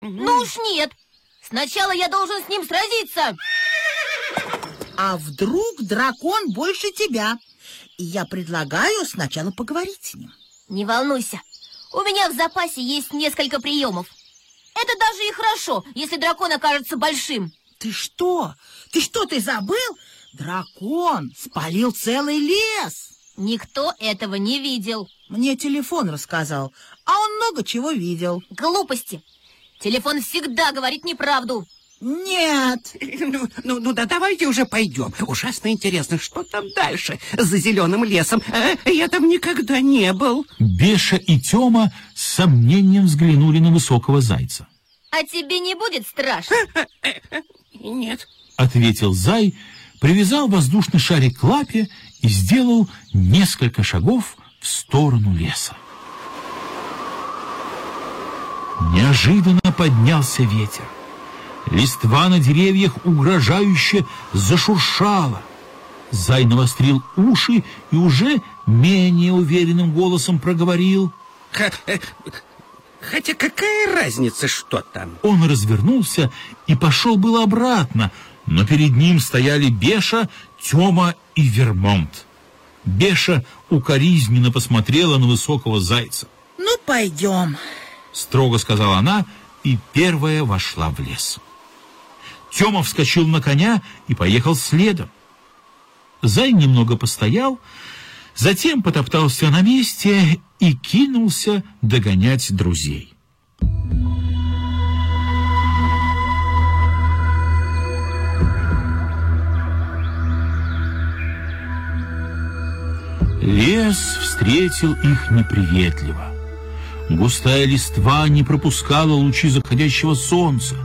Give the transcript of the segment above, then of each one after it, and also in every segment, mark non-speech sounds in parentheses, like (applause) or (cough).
Ну уж нет. Сначала я должен с ним сразиться. А вдруг дракон больше тебя? И я предлагаю сначала поговорить с ним. Не волнуйся. У меня в запасе есть несколько приемов. Это даже и хорошо, если дракон окажется большим. Ты что? Ты что, ты забыл? Дракон спалил целый лес. Никто этого не видел. Мне телефон рассказал, а он много чего видел. Глупости. Телефон всегда говорит неправду. Нет. Ну, ну, ну да давайте уже пойдем. Ужасно интересно, что там дальше, за зеленым лесом. А, я там никогда не был. Беша и Тёма с сомнением взглянули на высокого зайца. А тебе не будет страшно? Нет. Ответил зай, привязал воздушный шарик к лапе и сделал несколько шагов в сторону леса. Неожиданно поднялся ветер. Листва на деревьях угрожающе зашуршала. Зай навострил уши и уже менее уверенным голосом проговорил. Э, хотя какая разница, что там? Он развернулся и пошел было обратно, но перед ним стояли Беша, Тёма и Вермонт. Беша укоризненно посмотрела на высокого зайца. Ну, пойдем. Строго сказала она и первая вошла в лес. Тёма вскочил на коня и поехал следом. Зай немного постоял, затем потоптался на месте и кинулся догонять друзей. Лес встретил их неприветливо. Густая листва не пропускала лучи заходящего солнца,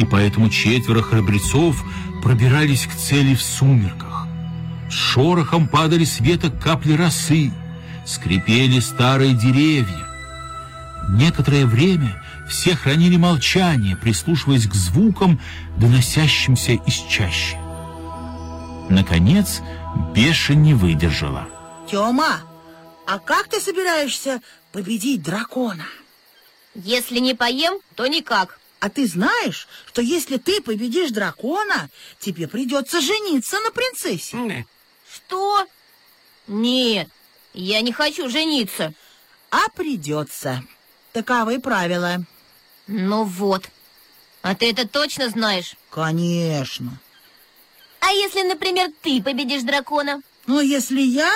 и поэтому четверо храбрецов пробирались к цели в сумерках. С шорохом падали с веток капли росы, скрипели старые деревья. Некоторое время все хранили молчание, прислушиваясь к звукам, доносящимся из чащи. Наконец, Беша не выдержала. Тёма, а как ты собираешься победить дракона? Если не поем, то никак. А ты знаешь, что если ты победишь дракона, тебе придется жениться на принцессе? Что? Нет, я не хочу жениться. А придется. Таковы правила. Ну вот. А ты это точно знаешь? Конечно. А если, например, ты победишь дракона? Но если я,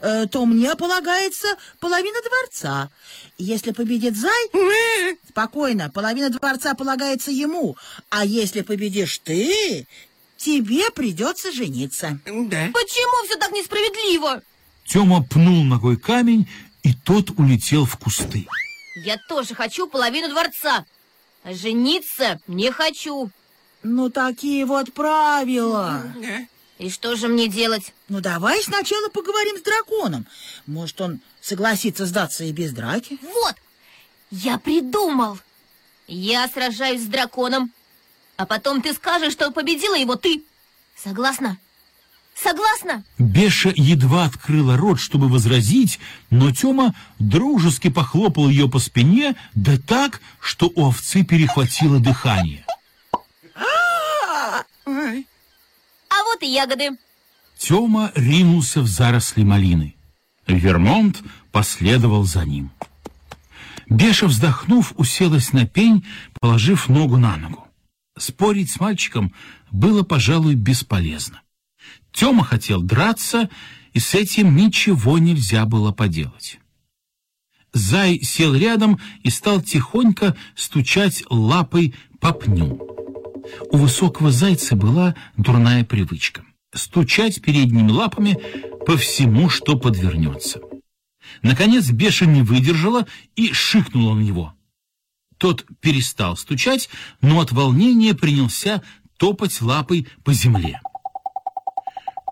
э, то мне полагается половина дворца. Если победит Зай, спокойно, половина дворца полагается ему. А если победишь ты, тебе придется жениться. Да. Почему все так несправедливо? Тёма пнул ногой камень, и тот улетел в кусты. Я тоже хочу половину дворца. А жениться не хочу. Ну, такие вот правила. И что же мне делать? Ну, давай сначала поговорим с драконом. Может, он согласится сдаться и без драки? Вот, я придумал. Я сражаюсь с драконом, а потом ты скажешь, что победила его ты. Согласна? Согласна? Беша едва открыла рот, чтобы возразить, но Тёма дружески похлопал ее по спине, да так, что у овцы перехватило дыхание. А вот и ягоды. Тёма ринулся в заросли малины. Вермонт последовал за ним. Беша, вздохнув, уселась на пень, положив ногу на ногу. Спорить с мальчиком было, пожалуй, бесполезно. Тёма хотел драться, и с этим ничего нельзя было поделать. Зай сел рядом и стал тихонько стучать лапой по пню. У высокого зайца была дурная привычка — стучать передними лапами по всему, что подвернется. Наконец Беша не выдержала и шикнула на него. Тот перестал стучать, но от волнения принялся топать лапой по земле.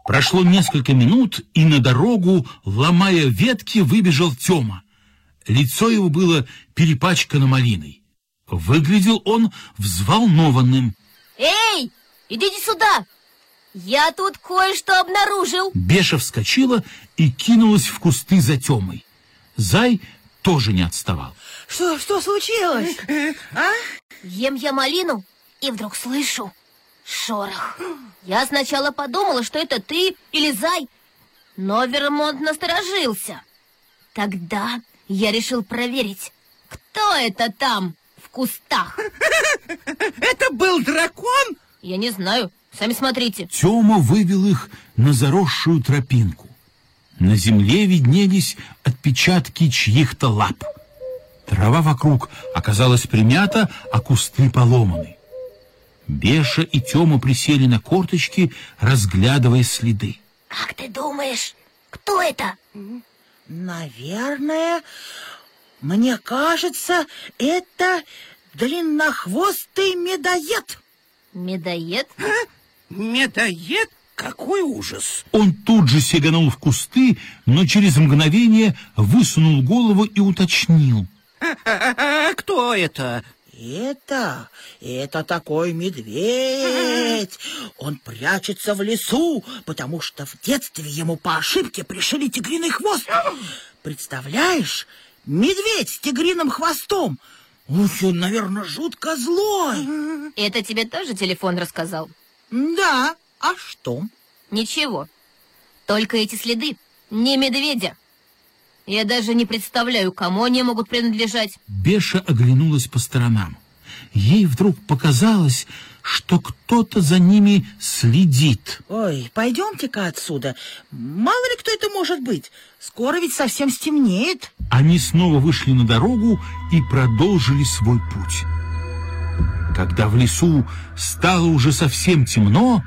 Прошло несколько минут, и на дорогу, ломая ветки, выбежал Тёма. Лицо его было перепачкано малиной. Выглядел он взволнованным. Эй, идите сюда! Я тут кое-что обнаружил. Беша вскочила и кинулась в кусты за Тёмой. Зай тоже не отставал. Что, что случилось? А? Ем я малину, и вдруг слышу шорох. Я сначала подумала, что это ты или зай, но Вермонт насторожился. Тогда я решил проверить, кто это там в кустах. (laughs) Это был дракон? Я не знаю, сами смотрите. Тёма вывел их на заросшую тропинку. На земле виднелись отпечатки чьих-то лап. Трава вокруг оказалась примята, а кусты поломаны. Беша и Тёма присели на корточки, разглядывая следы. Как ты думаешь, кто это? Наверное, мне кажется, это длиннохвостый медоед. Медоед? Медоед? Какой ужас! Он тут же сиганул в кусты, но через мгновение высунул голову и уточнил. А, кто это? Это, это такой медведь. Он прячется в лесу, потому что в детстве ему по ошибке пришили тигриный хвост. Представляешь, медведь с тигриным хвостом. Ух, он, наверное, жутко злой. Это тебе тоже телефон рассказал? Да, а что? Ничего. Только эти следы не медведя. Я даже не представляю, кому они могут принадлежать. Беша оглянулась по сторонам. Ей вдруг показалось, что кто-то за ними следит. Ой, пойдемте-ка отсюда. Мало ли кто это может быть. Скоро ведь совсем стемнеет. Они снова вышли на дорогу и продолжили свой путь. Когда в лесу стало уже совсем темно,